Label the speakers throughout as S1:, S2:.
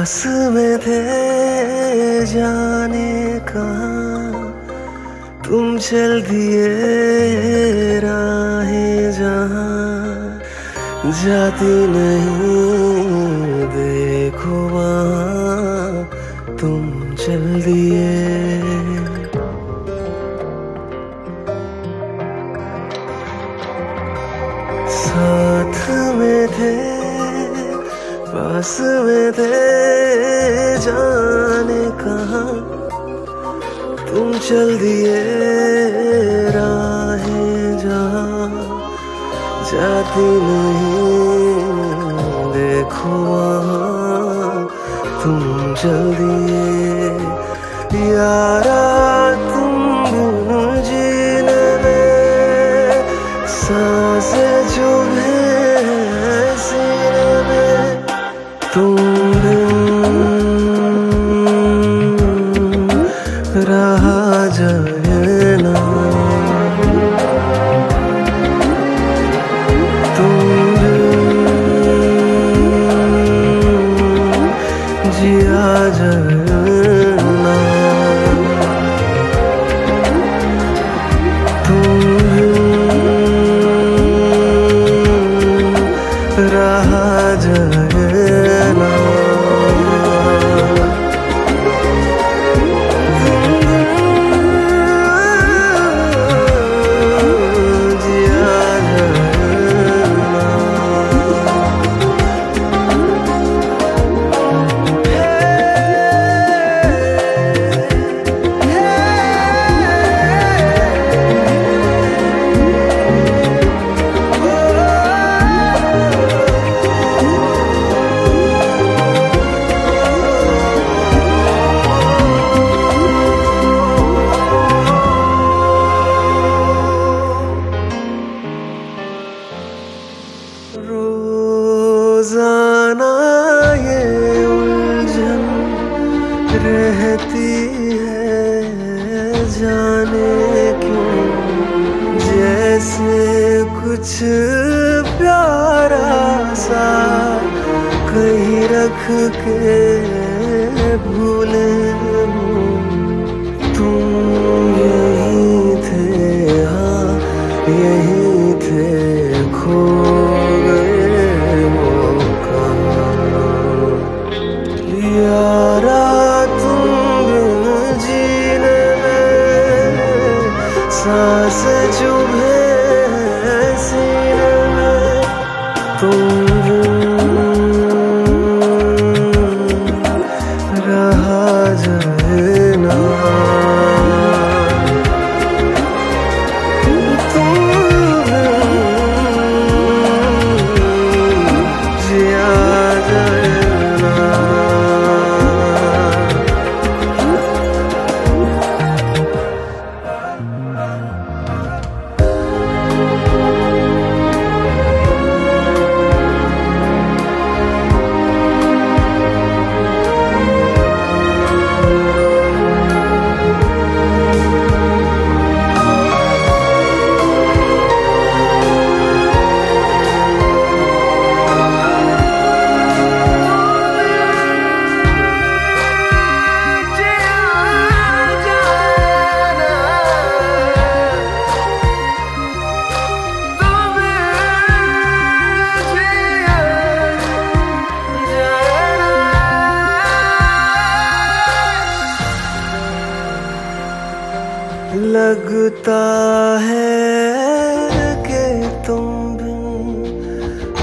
S1: पास में थे जाने कहाँ? तुम चल दिए राहें जहाँ। जाती नहीं, देखो वहाँ। तुम चल दिए। साथ में थे पास में थे जाने कहा तुम चल दिए राहें जहाँ जाती नहीं, देखो तुम चल दिए। यारा तुम जीने में सांस जिया जाना। रहा जाना जाने क्यों? जैसे कुछ प्यारा सा कहीं रख के भूले। लगता है कि तुम बिन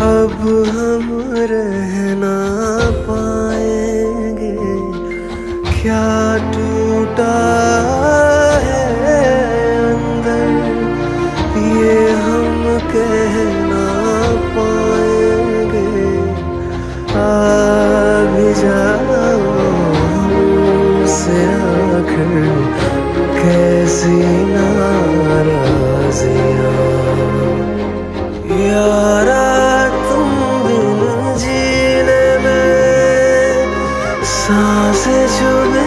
S1: अब हम रहना पाएँगे। क्या टूटा I'm अंदर? ये हम कहना पाएँगे। कैसी नाराजियाँ यारा तुम बिन जीने में सांसें चुभे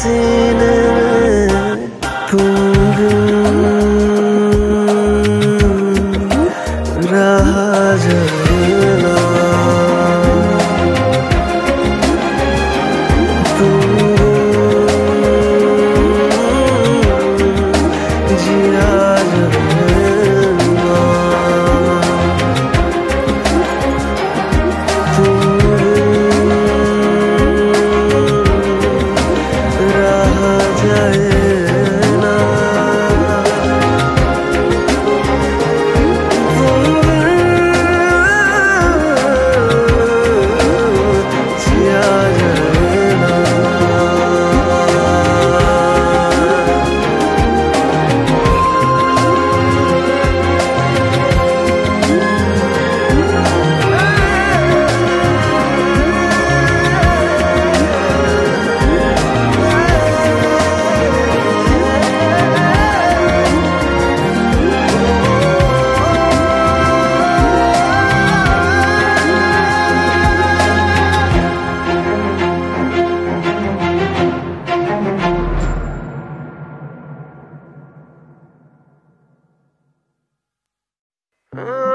S1: सीने में तुम Oh.